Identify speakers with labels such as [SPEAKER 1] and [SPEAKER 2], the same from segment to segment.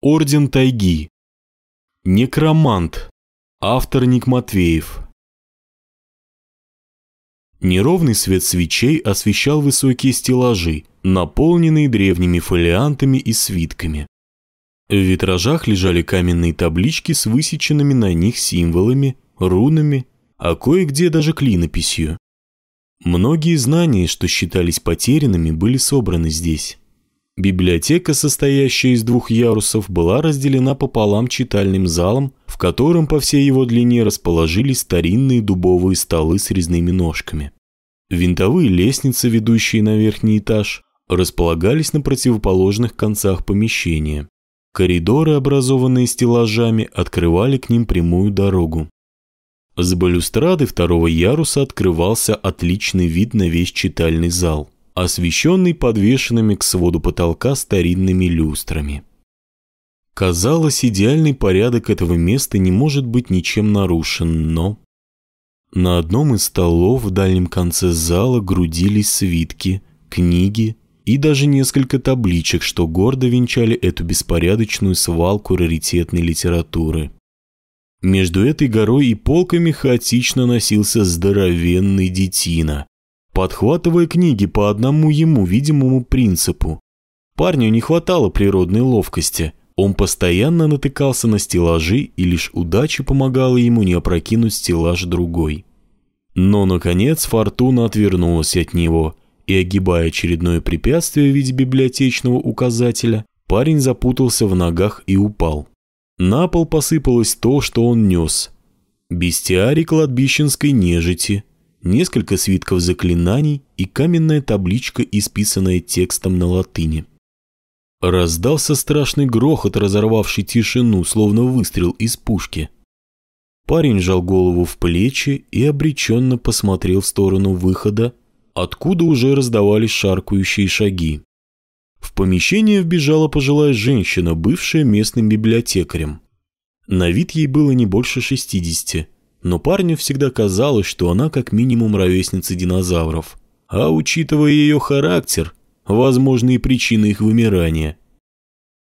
[SPEAKER 1] Орден тайги. Некромант. Автор Ник Матвеев. Неровный свет свечей освещал высокие стеллажи, наполненные древними фолиантами и свитками. В витражах лежали каменные таблички с высеченными на них символами, рунами, а кое-где даже клинописью. Многие знания, что считались потерянными, были собраны здесь. Библиотека, состоящая из двух ярусов, была разделена пополам читальным залом, в котором по всей его длине расположились старинные дубовые столы с резными ножками. Винтовые лестницы, ведущие на верхний этаж, располагались на противоположных концах помещения. Коридоры, образованные стеллажами, открывали к ним прямую дорогу. С балюстрады второго яруса открывался отличный вид на весь читальный зал, освещенный подвешенными к своду потолка старинными люстрами. Казалось, идеальный порядок этого места не может быть ничем нарушен, но... На одном из столов в дальнем конце зала грудились свитки, книги и даже несколько табличек, что гордо венчали эту беспорядочную свалку раритетной литературы. Между этой горой и полками хаотично носился здоровенный детина, подхватывая книги по одному ему видимому принципу. Парню не хватало природной ловкости, он постоянно натыкался на стеллажи, и лишь удача помогала ему не опрокинуть стеллаж другой. Но, наконец, фортуна отвернулась от него, и, огибая очередное препятствие в виде библиотечного указателя, парень запутался в ногах и упал. На пол посыпалось то, что он нес. Бестиарий кладбищенской нежити, несколько свитков заклинаний и каменная табличка, исписанная текстом на латыни. Раздался страшный грохот, разорвавший тишину, словно выстрел из пушки. Парень жал голову в плечи и обреченно посмотрел в сторону выхода, откуда уже раздавались шаркающие шаги. В помещение вбежала пожилая женщина, бывшая местным библиотекарем. На вид ей было не больше шестидесяти, но парню всегда казалось, что она как минимум ровесница динозавров. А учитывая ее характер, возможные причины их вымирания.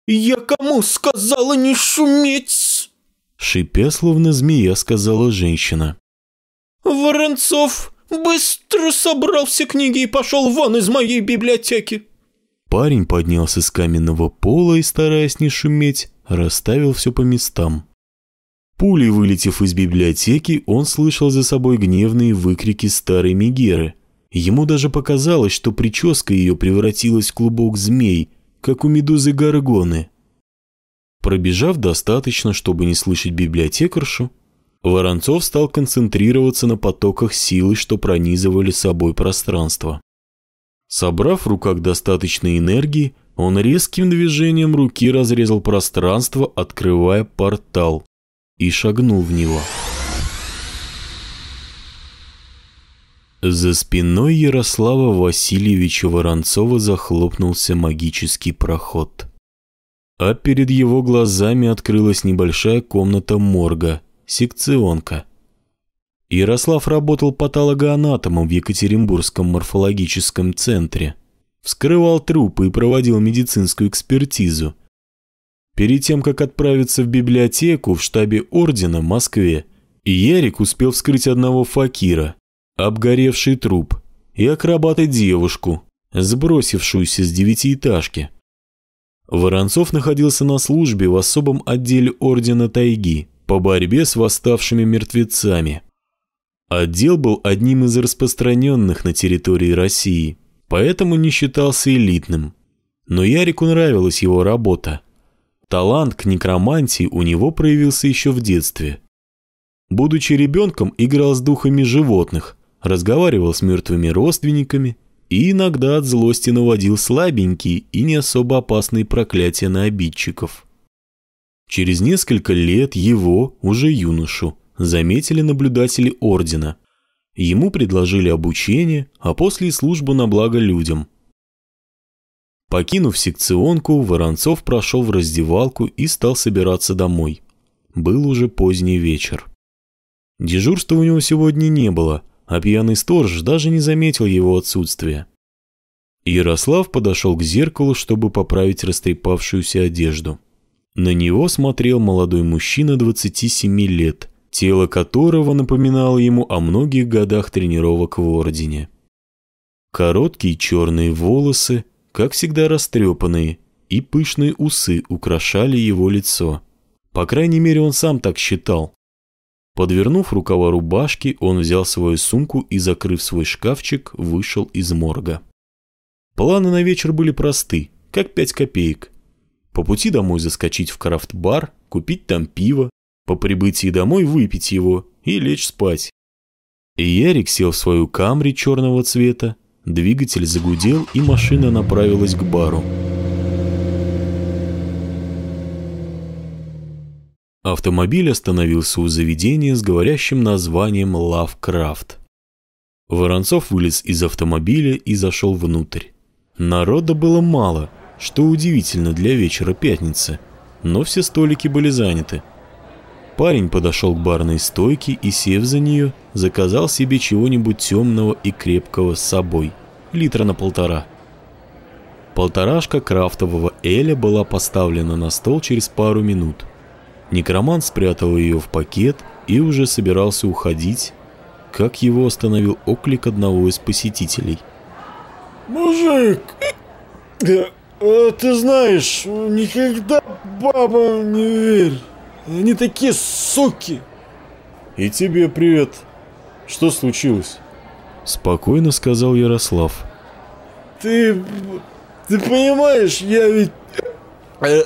[SPEAKER 2] «Я кому сказала не шуметь?»
[SPEAKER 1] Шипя, словно змея, сказала женщина.
[SPEAKER 2] «Воронцов быстро собрал все книги и пошел вон из моей библиотеки!»
[SPEAKER 1] Парень поднялся с каменного пола и, стараясь не шуметь, расставил все по местам. Пулей вылетев из библиотеки, он слышал за собой гневные выкрики старой Мегеры – Ему даже показалось, что прическа ее превратилась в клубок змей, как у медузы Гаргоны. Пробежав достаточно, чтобы не слышать библиотекаршу, Воронцов стал концентрироваться на потоках силы, что пронизывали собой пространство. Собрав в руках достаточно энергии, он резким движением руки разрезал пространство, открывая портал, и шагнул в него. За спиной Ярослава Васильевича Воронцова захлопнулся магический проход. А перед его глазами открылась небольшая комната морга, секционка. Ярослав работал патологоанатомом в Екатеринбургском морфологическом центре. Вскрывал трупы и проводил медицинскую экспертизу. Перед тем, как отправиться в библиотеку в штабе ордена в Москве, Ярик успел вскрыть одного факира, обгоревший труп и акробата девушку, сбросившуюся с девятиэтажки. Воронцов находился на службе в особом отделе Ордена Тайги по борьбе с восставшими мертвецами. Отдел был одним из распространенных на территории России, поэтому не считался элитным. Но Ярику нравилась его работа. Талант к некромантии у него проявился еще в детстве. Будучи ребенком, играл с духами животных, разговаривал с мертвыми родственниками и иногда от злости наводил слабенькие и не особо опасные проклятия на обидчиков. Через несколько лет его, уже юношу, заметили наблюдатели ордена. Ему предложили обучение, а после службу на благо людям. Покинув секционку, Воронцов прошел в раздевалку и стал собираться домой. Был уже поздний вечер. Дежурства у него сегодня не было, а пьяный сторож даже не заметил его отсутствия. Ярослав подошел к зеркалу, чтобы поправить растрепавшуюся одежду. На него смотрел молодой мужчина 27 лет, тело которого напоминало ему о многих годах тренировок в Ордене. Короткие черные волосы, как всегда растрепанные, и пышные усы украшали его лицо. По крайней мере, он сам так считал. Подвернув рукава рубашки, он взял свою сумку и, закрыв свой шкафчик, вышел из морга. Планы на вечер были просты, как пять копеек. По пути домой заскочить в крафт-бар, купить там пиво, по прибытии домой выпить его и лечь спать. И Ярик сел в свою камри черного цвета, двигатель загудел и машина направилась к бару. Автомобиль остановился у заведения с говорящим названием «Лавкрафт». Воронцов вылез из автомобиля и зашел внутрь. Народа было мало, что удивительно для вечера пятницы, но все столики были заняты. Парень подошел к барной стойке и, сев за нее, заказал себе чего-нибудь темного и крепкого с собой, литра на полтора. Полторашка крафтового Эля была поставлена на стол через пару минут. Некромант спрятал ее в пакет и уже собирался уходить, как его остановил оклик одного из посетителей.
[SPEAKER 3] «Мужик, а, ты знаешь, никогда бабам не верь. Они такие суки.
[SPEAKER 2] И тебе привет. Что случилось?
[SPEAKER 1] Спокойно сказал Ярослав.
[SPEAKER 3] Ты... Ты понимаешь, я ведь... Э,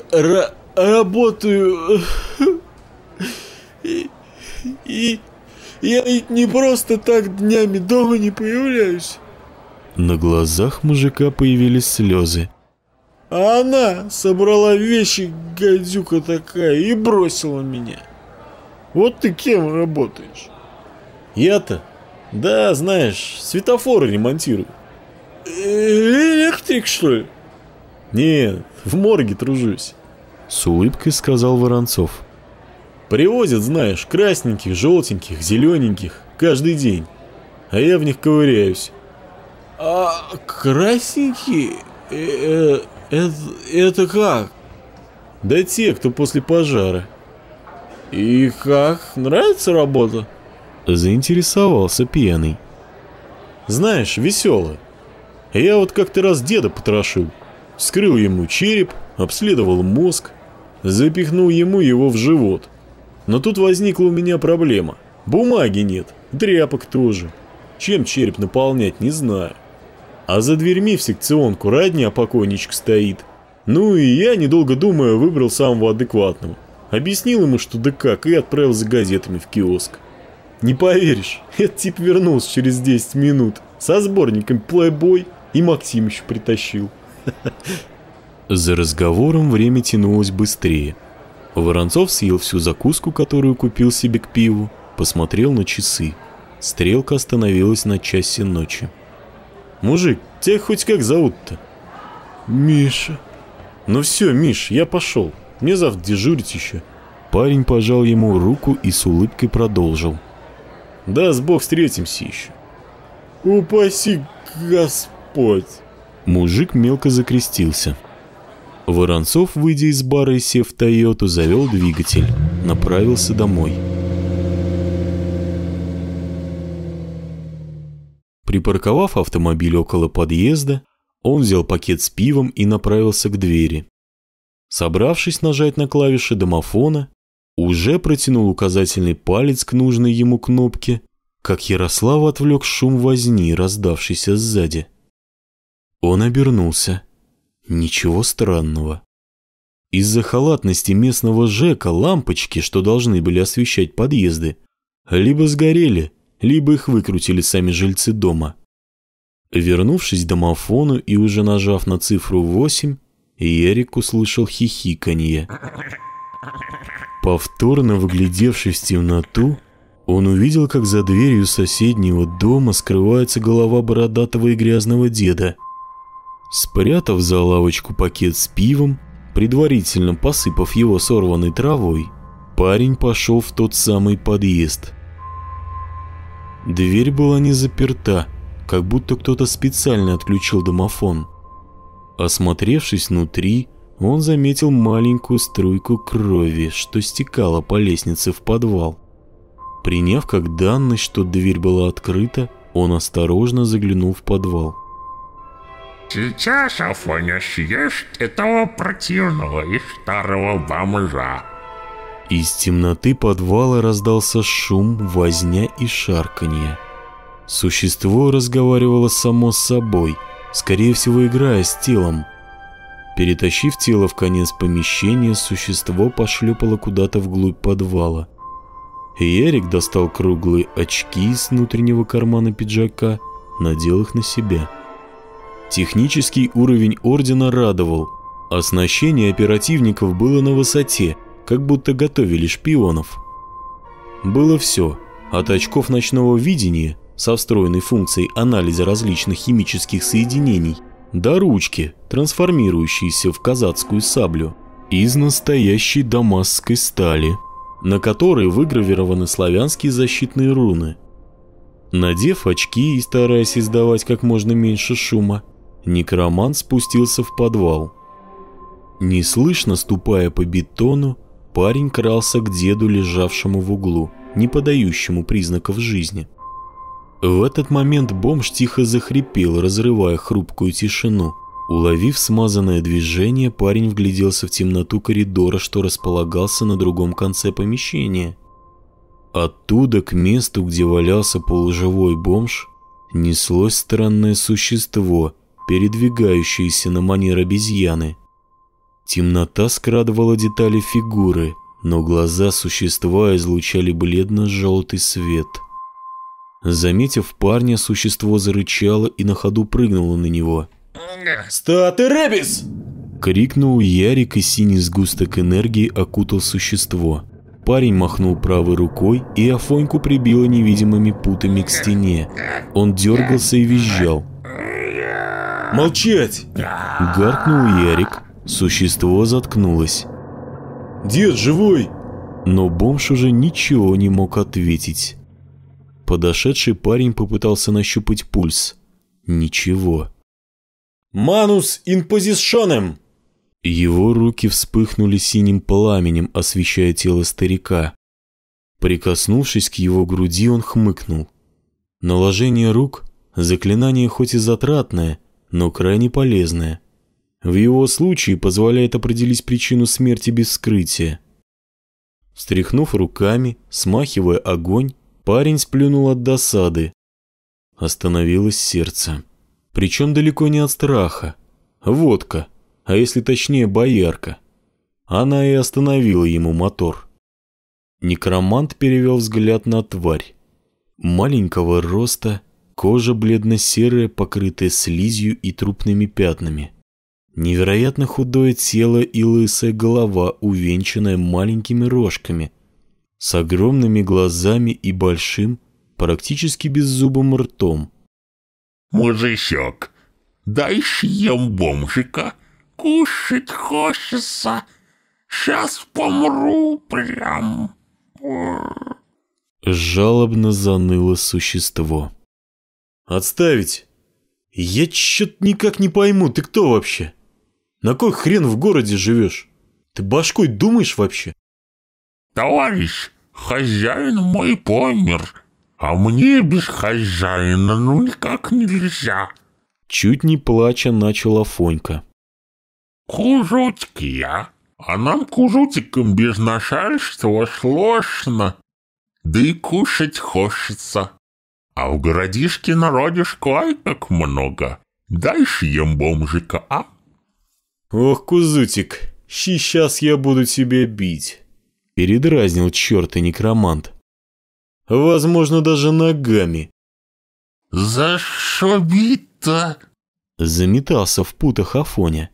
[SPEAKER 3] работаю... И, и я ведь не просто так днями дома не появляюсь.
[SPEAKER 1] На глазах мужика появились слезы.
[SPEAKER 3] А она собрала вещи, гадюка такая, и бросила меня. Вот ты кем работаешь?
[SPEAKER 2] Я-то? Да, знаешь, светофоры ремонтирую.
[SPEAKER 3] Электрик, что ли?
[SPEAKER 2] Нет, в морге тружусь.
[SPEAKER 1] С улыбкой сказал Воронцов.
[SPEAKER 2] Привозят, знаешь, красненьких, желтеньких, зелененьких, каждый день. А я в них ковыряюсь.
[SPEAKER 3] А красненькие? Э -э это, это как?
[SPEAKER 2] Да те, кто после пожара.
[SPEAKER 3] И как? Нравится работа?
[SPEAKER 1] Заинтересовался пьяный.
[SPEAKER 2] Знаешь, весело. Я вот как-то раз деда потрошил. Вскрыл ему череп, обследовал мозг, запихнул ему его в живот. Но тут возникла у меня проблема. Бумаги нет, тряпок тоже. Чем череп наполнять, не знаю. А за дверьми в секционку родня покойничек стоит. Ну и я, недолго думая, выбрал самого адекватного. Объяснил ему, что да как, и отправил за газетами в киоск. Не поверишь, этот тип вернулся через 10 минут со сборником Playboy и Максим еще притащил.
[SPEAKER 1] За разговором время тянулось быстрее. Воронцов съел всю закуску, которую купил себе к пиву, посмотрел на часы. Стрелка остановилась на часе ночи.
[SPEAKER 2] Мужик, тебя хоть как зовут-то?
[SPEAKER 3] Миша.
[SPEAKER 2] Ну все, Миш, я пошел. Мне завтра дежурить еще.
[SPEAKER 1] Парень пожал ему руку и с улыбкой продолжил.
[SPEAKER 2] Да, с Бог встретимся еще.
[SPEAKER 3] Упаси Господь.
[SPEAKER 1] Мужик мелко закрестился. Воронцов, выйдя из бара и сев в Тойоту, завел двигатель, направился домой. Припарковав автомобиль около подъезда, он взял пакет с пивом и направился к двери. Собравшись нажать на клавиши домофона, уже протянул указательный палец к нужной ему кнопке, как Ярослав отвлек шум возни, раздавшийся сзади. Он обернулся. Ничего странного. Из-за халатности местного ЖЭКа лампочки, что должны были освещать подъезды, либо сгорели, либо их выкрутили сами жильцы дома. Вернувшись к домофону и уже нажав на цифру 8, Эрик услышал хихиканье. Повторно выглядевшись в темноту, он увидел, как за дверью соседнего дома скрывается голова бородатого и грязного деда. Спрятав за лавочку пакет с пивом, предварительно посыпав его сорванной травой, парень пошел в тот самый подъезд – Дверь была не заперта, как будто кто-то специально отключил домофон. Осмотревшись внутри, он заметил маленькую струйку крови, что стекала по лестнице в подвал. Приняв как данность, что дверь была открыта, он осторожно заглянул в подвал.
[SPEAKER 4] «Сейчас, Афоня, съешь этого противного и старого бомжа!»
[SPEAKER 1] Из темноты подвала раздался шум, возня и шарканье. Существо разговаривало само с собой, скорее всего играя с телом. Перетащив тело в конец помещения, существо пошлепало куда-то вглубь подвала. Ярик достал круглые очки из внутреннего кармана пиджака, надел их на себя. Технический уровень Ордена радовал. Оснащение оперативников было на высоте, как будто готовили шпионов. Было все, от очков ночного видения со встроенной функцией анализа различных химических соединений до ручки, трансформирующейся в казацкую саблю, из настоящей дамасской стали – на которой выгравированы славянские защитные руны. Надев очки и стараясь издавать как можно меньше шума, некромант спустился в подвал. Неслышно ступая по бетону, парень крался к деду, лежавшему в углу, не подающему признаков жизни. В этот момент бомж тихо захрипел, разрывая хрупкую тишину. Уловив смазанное движение, парень вгляделся в темноту коридора, что располагался на другом конце помещения. Оттуда к месту, где валялся полуживой бомж, неслось странное существо, передвигающееся на манер обезьяны. Темнота скрадывала детали фигуры, но глаза существа излучали бледно-желтый свет. Заметив парня, существо зарычало и на ходу прыгнуло на него –
[SPEAKER 3] «Статы Ребис!»
[SPEAKER 1] Крикнул Ярик, и синий сгусток энергии окутал существо. Парень махнул правой рукой, и Афоньку прибило невидимыми путами к стене. Он дергался и визжал.
[SPEAKER 3] «Молчать!»
[SPEAKER 1] Гаркнул Ярик. Существо заткнулось.
[SPEAKER 3] «Дед живой!»
[SPEAKER 1] Но бомж уже ничего не мог ответить. Подошедший парень попытался нащупать пульс. Ничего.
[SPEAKER 3] «Манус инпозишонем!»
[SPEAKER 1] Его руки вспыхнули синим пламенем, освещая тело старика. Прикоснувшись к его груди, он хмыкнул. Наложение рук – заклинание хоть и затратное, но крайне полезное. В его случае позволяет определить причину смерти без вскрытия. Встряхнув руками, смахивая огонь, парень сплюнул от досады. Остановилось сердце. Причем далеко не от страха. Водка, а если точнее боярка. Она и остановила ему мотор. Некромант перевел взгляд на тварь. Маленького роста, кожа бледно-серая, покрытая слизью и трупными пятнами. Невероятно худое тело и лысая голова, увенчанная маленькими рожками, с огромными глазами и большим, практически беззубым ртом.
[SPEAKER 4] Мужичок, дай съем бомжика, кушать хочется. Сейчас помру прям.
[SPEAKER 1] Жалобно заныло существо.
[SPEAKER 3] «Отставить! Я чё-то никак не пойму, ты кто вообще? На кой хрен в городе живешь? Ты башкой думаешь вообще?»
[SPEAKER 4] «Товарищ, хозяин мой помер, а мне без хозяина ну никак нельзя.
[SPEAKER 1] Чуть не плача начал Афонька.
[SPEAKER 4] Кужутик я, а нам кужутикам без начальства сложно. Да и кушать хочется. А в городишке народишко ай как много. Дальше ем бомжика, а?
[SPEAKER 3] Ох, Кузутик, сейчас я буду тебя бить.
[SPEAKER 1] Передразнил черт и некромант
[SPEAKER 3] возможно, даже ногами.
[SPEAKER 4] «За что бить-то?»
[SPEAKER 1] Заметался в путах Афоня.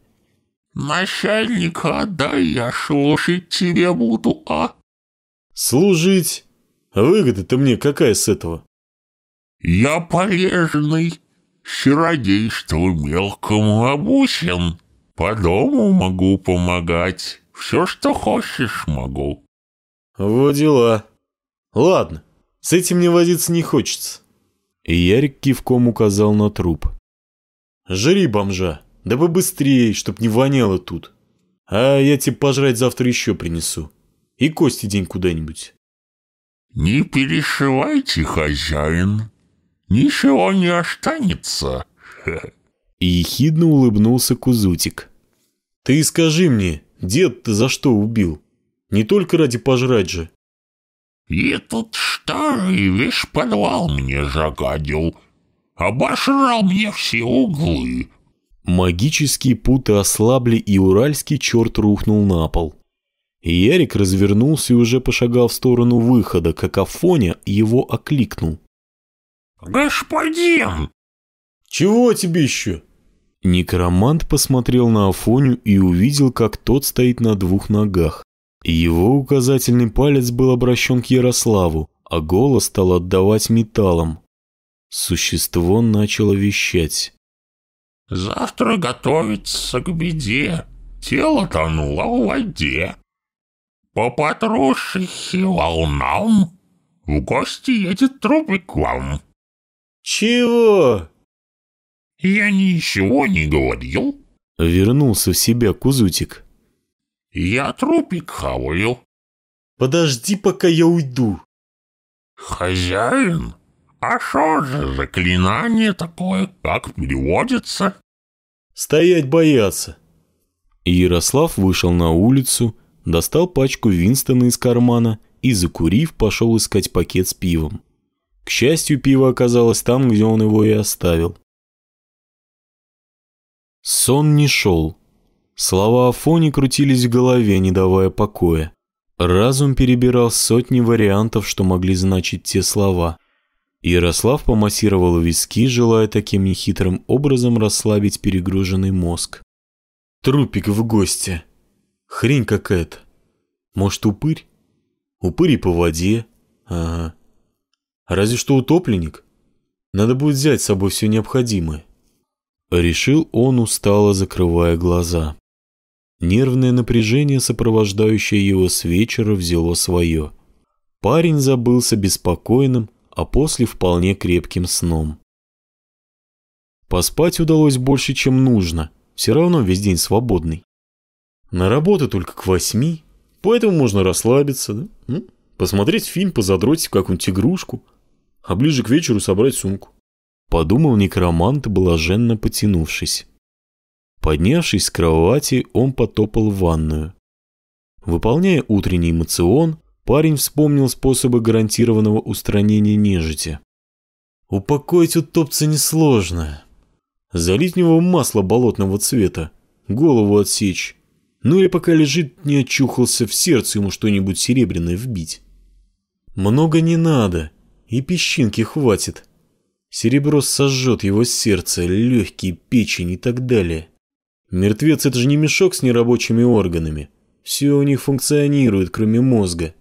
[SPEAKER 4] «Начальника отдай, я слушать тебе буду, а?»
[SPEAKER 3] «Служить? Выгода-то мне какая с этого?»
[SPEAKER 4] «Я полезный, чародейству мелкому обучен, по дому могу помогать, все, что хочешь, могу».
[SPEAKER 3] «Вот дела. Ладно, с этим мне возиться не хочется.
[SPEAKER 1] И Ярик кивком указал на труп.
[SPEAKER 3] Жри бомжа, да побыстрее, чтоб не воняло тут. А я тебе пожрать завтра еще принесу. И кости день куда-нибудь.
[SPEAKER 4] Не перешивайте, хозяин. Ничего не останется.
[SPEAKER 1] И ехидно улыбнулся Кузутик.
[SPEAKER 3] Ты скажи мне, дед ты за что убил? Не только ради пожрать же.
[SPEAKER 4] И тут старый весь подвал мне загадил. Обожрал мне все углы.
[SPEAKER 1] Магические путы ослабли, и уральский черт рухнул на пол. Ярик развернулся и уже пошагал в сторону выхода, как Афоня его окликнул.
[SPEAKER 4] «Господин!»
[SPEAKER 3] «Чего тебе еще?»
[SPEAKER 1] Некромант посмотрел на Афоню и увидел, как тот стоит на двух ногах. Его указательный палец был обращен к Ярославу, а голос стал отдавать металлом. Существо начало вещать.
[SPEAKER 4] «Завтра готовится к беде. Тело тонуло в воде. По потрушихе волнам в гости едет трупик к вам».
[SPEAKER 3] «Чего?»
[SPEAKER 4] «Я ничего не говорил».
[SPEAKER 1] Вернулся в себя Кузутик.
[SPEAKER 4] «Я трупик хаваю».
[SPEAKER 3] «Подожди, пока я уйду».
[SPEAKER 4] «Хозяин, а что же заклинание такое, как переводится?»
[SPEAKER 3] «Стоять бояться».
[SPEAKER 1] Ярослав вышел на улицу, достал пачку Винстона из кармана и, закурив, пошел искать пакет с пивом. К счастью, пиво оказалось там, где он его и оставил. Сон не шел. Слова Афони крутились в голове, не давая покоя. Разум перебирал сотни вариантов, что могли значить те слова. Ярослав помассировал виски, желая таким нехитрым образом расслабить перегруженный мозг.
[SPEAKER 3] Трупик в гости. Хрень какая-то. Может, упырь? Упырь по воде. Ага. Разве что утопленник. Надо будет взять с собой все необходимое.
[SPEAKER 1] Решил он, устало закрывая глаза. Нервное напряжение, сопровождающее его с вечера, взяло свое. Парень забылся беспокойным, а после вполне крепким сном. Поспать удалось больше, чем нужно, все равно весь день свободный.
[SPEAKER 3] На работу только к восьми, поэтому можно расслабиться, да? Посмотреть фильм, позадротить какую-нибудь игрушку, а ближе к вечеру собрать сумку.
[SPEAKER 1] Подумал некромант, блаженно потянувшись. Поднявшись с кровати, он потопал в ванную. Выполняя утренний эмоцион, парень вспомнил способы гарантированного устранения нежити.
[SPEAKER 3] Упокоить утопца несложно. Залить в него масло болотного цвета, голову отсечь, ну или пока лежит, не очухался в сердце ему что-нибудь серебряное вбить. Много не надо, и песчинки хватит. Серебро сожжет его сердце, легкие, печень и так далее. Мертвец – это же не мешок с нерабочими органами. Все у них функционирует, кроме мозга.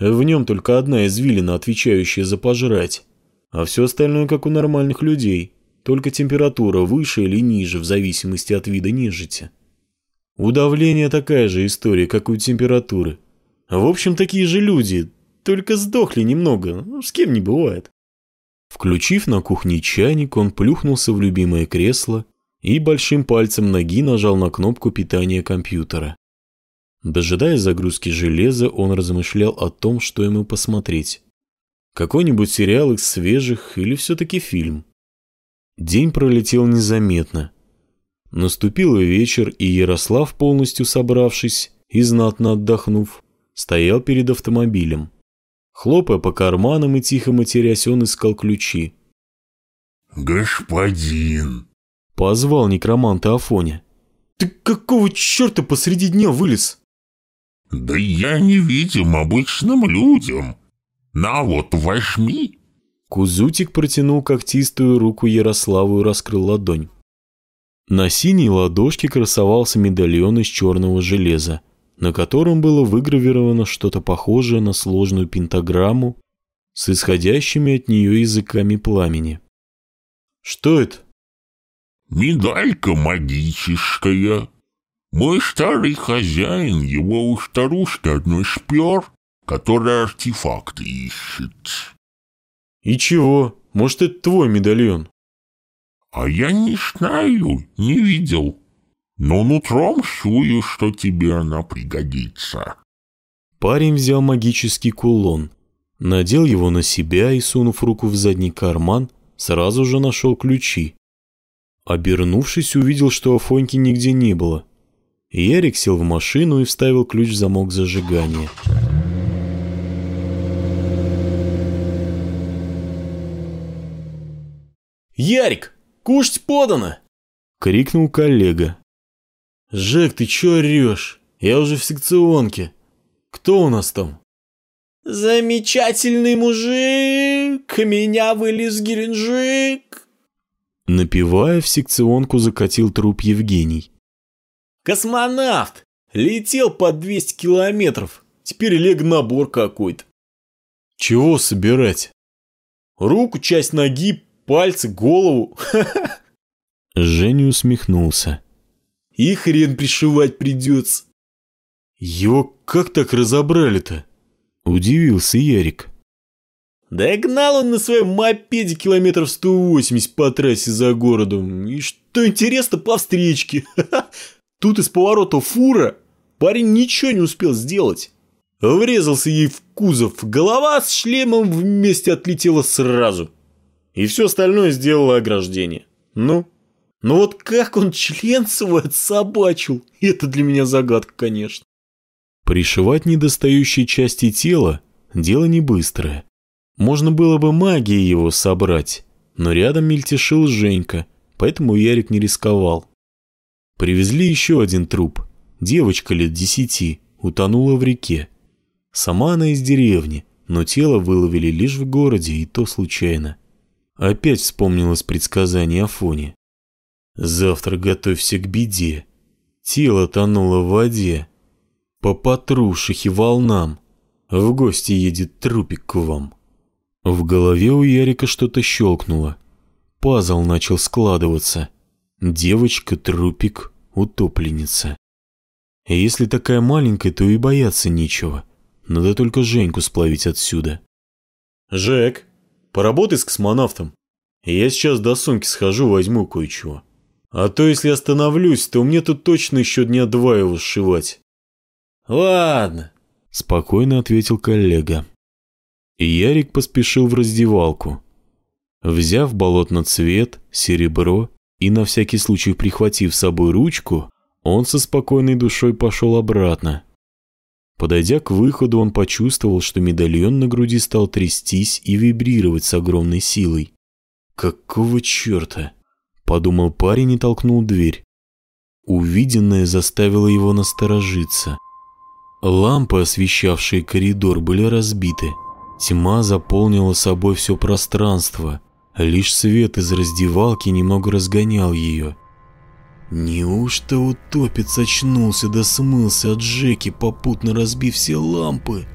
[SPEAKER 3] В нем только одна извилина, отвечающая за пожрать. А все остальное, как у нормальных людей. Только температура выше или ниже, в зависимости от вида нежити. У давления такая же история, как у температуры. В общем, такие же люди, только сдохли немного, с кем не бывает.
[SPEAKER 1] Включив на кухне чайник, он плюхнулся в любимое кресло и большим пальцем ноги нажал на кнопку питания компьютера. Дожидаясь загрузки железа, он размышлял о том, что ему посмотреть. Какой-нибудь сериал из свежих или все-таки фильм. День пролетел незаметно. Наступил вечер, и Ярослав, полностью собравшись и знатно отдохнув, стоял перед автомобилем. Хлопая по карманам и тихо матерясь, он искал ключи.
[SPEAKER 4] «Господин!»
[SPEAKER 1] — позвал некроманта Афоня.
[SPEAKER 3] «Ты какого черта посреди дня вылез?»
[SPEAKER 4] «Да я не видим обычным людям. На вот возьми!»
[SPEAKER 1] Кузутик протянул когтистую руку Ярославу и раскрыл ладонь. На синей ладошке красовался медальон из черного железа на котором было выгравировано что-то похожее на сложную пентаграмму с исходящими от нее языками пламени.
[SPEAKER 3] «Что это?»
[SPEAKER 4] «Медалька магическая. Мой старый хозяин его у старушки одной спер, которая артефакты ищет».
[SPEAKER 3] «И чего? Может, это твой медальон?»
[SPEAKER 4] «А я не знаю, не видел. Но нутром чую, что тебе она пригодится.
[SPEAKER 1] Парень взял магический кулон, надел его на себя и, сунув руку в задний карман, сразу же нашел ключи. Обернувшись, увидел, что Афоньки нигде не было. Ярик сел в машину и вставил ключ в замок зажигания.
[SPEAKER 3] «Ярик, кушать подано!» — крикнул коллега. «Жек, ты чё орёшь? Я уже в секционке. Кто у нас там?»
[SPEAKER 5] «Замечательный мужик! Меня вылез Геленджик!»
[SPEAKER 1] Напивая, в секционку закатил труп Евгений.
[SPEAKER 3] «Космонавт! Летел под 200 километров. Теперь лег-набор какой-то». «Чего собирать? Руку, часть ноги, пальцы, голову?»
[SPEAKER 1] Женя усмехнулся.
[SPEAKER 3] «И хрен пришивать придется». «Его как так разобрали-то?»
[SPEAKER 1] Удивился Ярик.
[SPEAKER 3] Да гнал он на своем мопеде километров 180 по трассе за городом. И что интересно, по встречке. Тут из поворота фура. Парень ничего не успел сделать. Врезался ей в кузов. Голова с шлемом вместе отлетела сразу. И все остальное сделало ограждение. Ну? Ну вот как он член свой отсобачил? Это для меня загадка, конечно.
[SPEAKER 1] Пришивать недостающие части тела – дело не быстрое. Можно было бы магией его собрать, но рядом мельтешил Женька, поэтому Ярик не рисковал. Привезли еще один труп. Девочка лет десяти утонула в реке. Сама она из деревни, но тело выловили лишь в городе, и то случайно. Опять вспомнилось предсказание Афоне. «Завтра готовься к беде. Тело тонуло в воде, по Патрушихе волнам. В гости едет трупик к вам. В голове у Ярика что-то щелкнуло. Пазл начал складываться. Девочка, трупик, утопленница. Если такая маленькая, то и бояться нечего. Надо только Женьку сплавить отсюда.
[SPEAKER 3] Жек, поработай с космонавтом. Я сейчас до сумки схожу, возьму кое-чего. А то если остановлюсь, то мне тут точно еще дня два его сшивать. «Ладно», —
[SPEAKER 1] спокойно ответил коллега. И Ярик поспешил в раздевалку. Взяв болотно-цвет, серебро и на всякий случай прихватив с собой ручку, он со спокойной душой пошел обратно. Подойдя к выходу, он почувствовал, что медальон на груди стал трястись и вибрировать с огромной силой. «Какого черта?» – подумал парень и толкнул дверь. Увиденное заставило его насторожиться – Лампы, освещавшие коридор, были разбиты. Тьма заполнила собой все пространство. Лишь свет из раздевалки немного разгонял ее. Неужто утопец очнулся да смылся от Джеки, попутно разбив все лампы?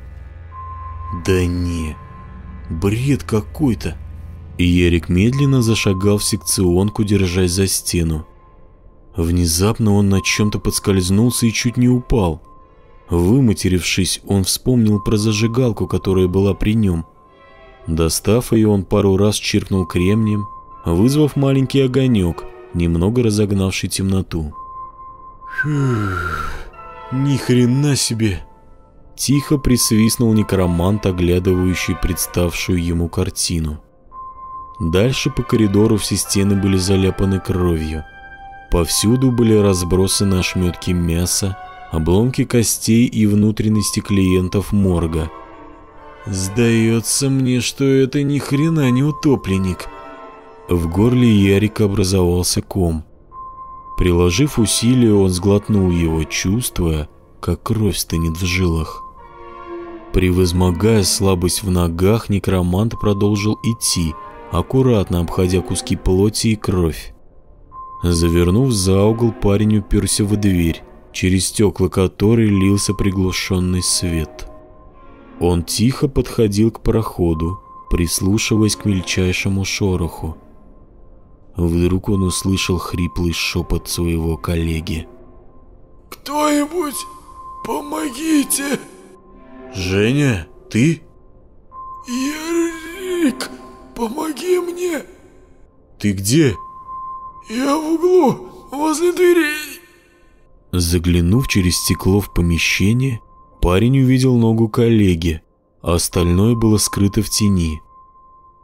[SPEAKER 1] Да не, бред какой-то. И Ярик медленно зашагал в секционку, держась за стену. Внезапно он на чем-то подскользнулся и чуть не упал. Выматерившись, он вспомнил про зажигалку, которая была при нем. Достав ее, он пару раз чиркнул кремнием, вызвав маленький огонек, немного разогнавший темноту.
[SPEAKER 3] Фух, ни хрена себе!
[SPEAKER 1] Тихо присвистнул некромант, оглядывающий представшую ему картину. Дальше по коридору все стены были заляпаны кровью. Повсюду были разбросаны ошметки мяса, обломки костей и внутренности клиентов морга.
[SPEAKER 3] «Сдается мне, что это ни хрена не утопленник».
[SPEAKER 1] В горле Ярика образовался ком. Приложив усилие, он сглотнул его, чувствуя, как кровь стынет в жилах. Превозмогая слабость в ногах, некромант продолжил идти, аккуратно обходя куски плоти и кровь. Завернув за угол, парень уперся в дверь через стекла которой лился приглушенный свет. Он тихо подходил к проходу, прислушиваясь к мельчайшему шороху. Вдруг он услышал хриплый шепот своего коллеги.
[SPEAKER 6] «Кто-нибудь, помогите!»
[SPEAKER 3] «Женя, ты?»
[SPEAKER 6] «Ярик, помоги мне!»
[SPEAKER 3] «Ты где?»
[SPEAKER 6] «Я в углу, возле дверей!»
[SPEAKER 1] Заглянув через стекло в помещение, парень увидел ногу коллеги, а остальное было скрыто в тени.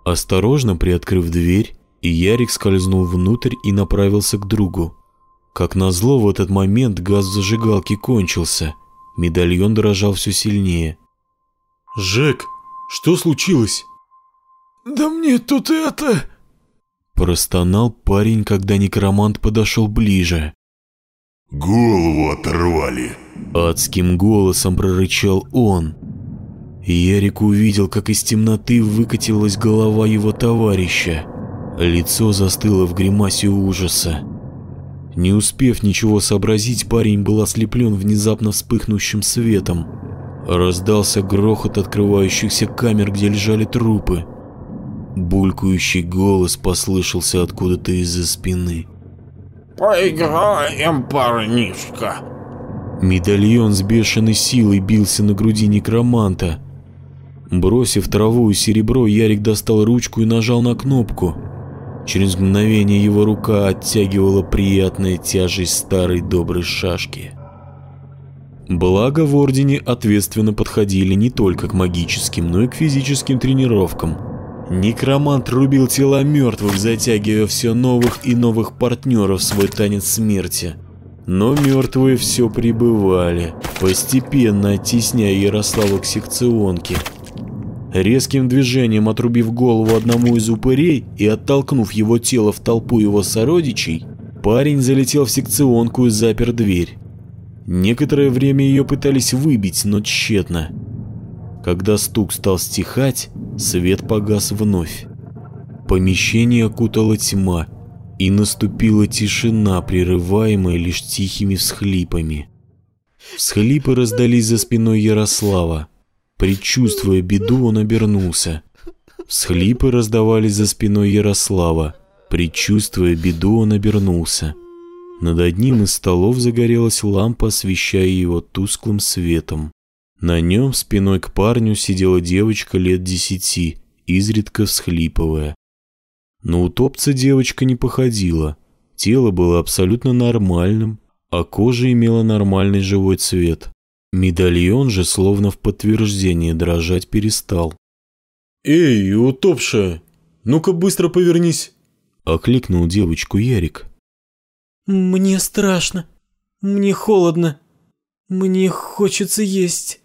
[SPEAKER 1] Осторожно приоткрыв дверь, Ярик скользнул внутрь и направился к другу. Как назло, в этот момент газ в зажигалке кончился. Медальон дрожал все сильнее.
[SPEAKER 3] «Жек, что случилось?»
[SPEAKER 6] «Да мне тут это...»
[SPEAKER 1] Простонал парень, когда некромант подошел ближе.
[SPEAKER 4] «Голову оторвали!»
[SPEAKER 1] Адским голосом прорычал он. Ярик увидел, как из темноты выкатилась голова его товарища. Лицо застыло в гримасе ужаса. Не успев ничего сообразить, парень был ослеплен внезапно вспыхнувшим светом. Раздался грохот открывающихся камер, где лежали трупы. Булькающий голос послышался откуда-то из-за спины.
[SPEAKER 5] «Поиграем, парнишка!»
[SPEAKER 1] Медальон с бешеной силой бился на груди некроманта. Бросив траву и серебро, Ярик достал ручку и нажал на кнопку. Через мгновение его рука оттягивала приятная тяжесть старой доброй шашки. Благо в Ордене ответственно подходили не только к магическим, но и к физическим тренировкам. Некромант рубил тела мертвых, затягивая все новых и новых партнеров в свой танец смерти. Но мертвые все прибывали, постепенно оттесняя Ярослава к секционке. Резким движением отрубив голову одному из упырей и оттолкнув его тело в толпу его сородичей, парень залетел в секционку и запер дверь. Некоторое время ее пытались выбить, но тщетно. Когда стук стал стихать, свет погас вновь. Помещение окутала тьма, и наступила тишина, прерываемая лишь тихими всхлипами. Всхлипы раздались за спиной Ярослава. Предчувствуя беду, он обернулся. Всхлипы раздавались за спиной Ярослава. Предчувствуя беду, он обернулся. Над одним из столов загорелась лампа, освещая его тусклым светом. На нем спиной к парню сидела девочка лет десяти, изредка всхлипывая. На утопца девочка не походила. Тело было абсолютно нормальным, а кожа имела нормальный живой цвет. Медальон же словно в подтверждение дрожать перестал.
[SPEAKER 3] «Эй, утопшая, ну-ка быстро повернись!»
[SPEAKER 1] Окликнул девочку Ярик.
[SPEAKER 7] «Мне страшно. Мне холодно. Мне хочется есть».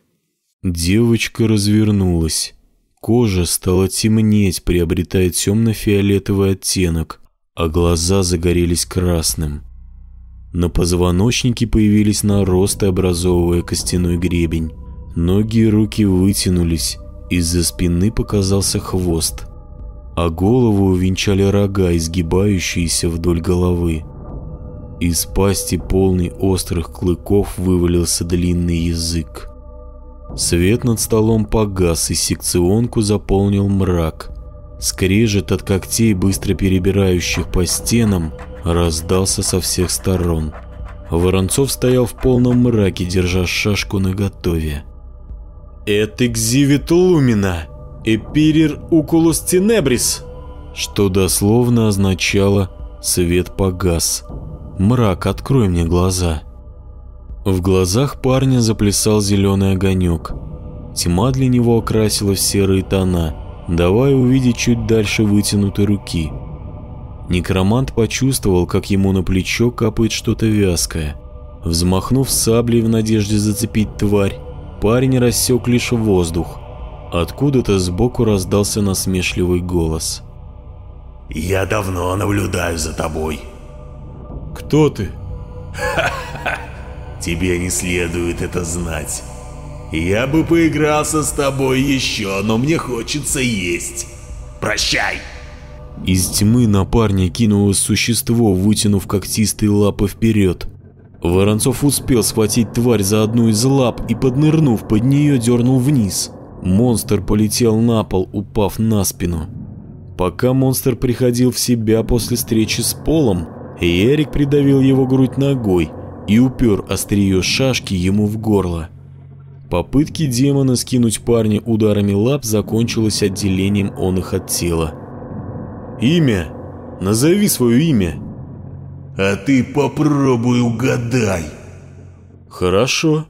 [SPEAKER 1] Девочка развернулась. Кожа стала темнеть, приобретая темно-фиолетовый оттенок, а глаза загорелись красным. На позвоночнике появились наросты, образовывая костяной гребень. Ноги и руки вытянулись, из-за спины показался хвост, а голову увенчали рога, изгибающиеся вдоль головы. Из пасти полный острых клыков вывалился длинный язык. Свет над столом погас, и секционку заполнил мрак. Скрежет от когтей, быстро перебирающих по стенам, раздался со всех сторон. Воронцов стоял в полном мраке, держа шашку наготове.
[SPEAKER 3] «Это экзивит лумина, эпирир укулус тенебрис»,
[SPEAKER 1] что дословно означало «свет погас». «Мрак, открой мне глаза». В глазах парня заплясал зеленый огонек. Тьма для него окрасила в серые тона, давая увидеть чуть дальше вытянутой руки. Некромант почувствовал, как ему на плечо капает что-то вязкое. Взмахнув саблей в надежде зацепить тварь, парень рассек лишь воздух. Откуда-то сбоку раздался насмешливый голос.
[SPEAKER 8] «Я давно наблюдаю за тобой».
[SPEAKER 3] «Кто ты?»
[SPEAKER 8] Тебе не следует это знать. Я бы поигрался с тобой еще, но мне хочется есть. Прощай!»
[SPEAKER 1] Из тьмы на парня кинулось существо, вытянув когтистые лапы вперед. Воронцов успел схватить тварь за одну из лап и, поднырнув под нее, дернул вниз. Монстр полетел на пол, упав на спину. Пока монстр приходил в себя после встречи с полом, Эрик придавил его грудь ногой и упер острие шашки ему в горло. Попытки демона скинуть парня ударами лап закончилось отделением он их от тела.
[SPEAKER 3] «Имя? Назови свое имя!»
[SPEAKER 8] «А ты попробуй угадай!»
[SPEAKER 3] Хорошо.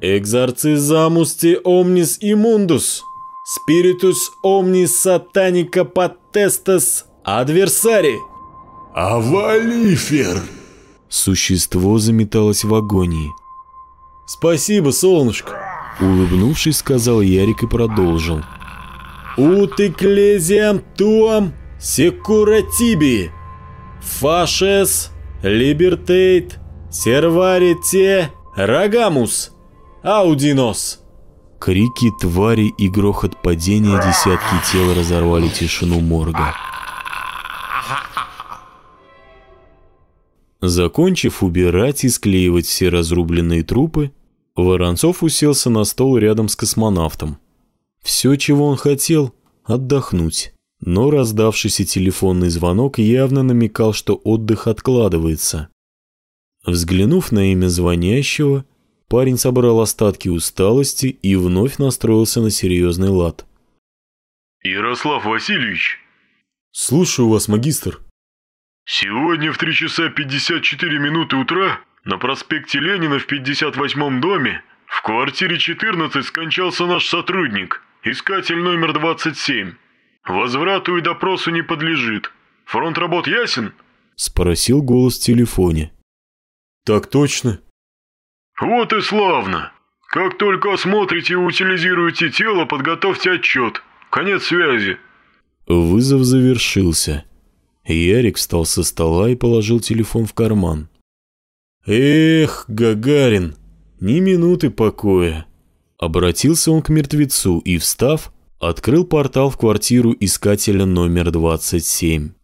[SPEAKER 3] Экзорцизамус те омнис иммундус. Спиритус омнис сатаника паттестес адверсари.
[SPEAKER 8] Авалифер!
[SPEAKER 1] Существо заметалось в агонии.
[SPEAKER 3] Спасибо, солнышко.
[SPEAKER 1] Улыбнувшись, сказал Ярик и продолжил.
[SPEAKER 3] Ут экклезиам туам секуратиби. Фашес либертейт серварите рагамус аудинос.
[SPEAKER 1] Крики твари и грохот падения десятки тел разорвали тишину морга. Закончив убирать и склеивать все разрубленные трупы, Воронцов уселся на стол рядом с космонавтом. Все, чего он хотел – отдохнуть. Но раздавшийся телефонный звонок явно намекал, что отдых откладывается. Взглянув на имя звонящего, парень собрал остатки усталости и вновь настроился на серьезный лад.
[SPEAKER 9] «Ярослав Васильевич!»
[SPEAKER 3] «Слушаю вас, магистр!»
[SPEAKER 9] «Сегодня в 3 часа 54 минуты утра на проспекте Ленина в 58-м доме в квартире 14 скончался наш сотрудник, искатель номер 27. Возврату и допросу не подлежит. Фронт работ ясен?»
[SPEAKER 1] Спросил голос в телефоне.
[SPEAKER 3] «Так точно».
[SPEAKER 9] «Вот и славно. Как только осмотрите и утилизируете тело, подготовьте отчет. Конец связи».
[SPEAKER 1] Вызов завершился. Ярик встал со стола и положил телефон в карман.
[SPEAKER 3] «Эх, Гагарин, ни минуты покоя!»
[SPEAKER 1] Обратился он к мертвецу и, встав, открыл портал в квартиру искателя номер 27.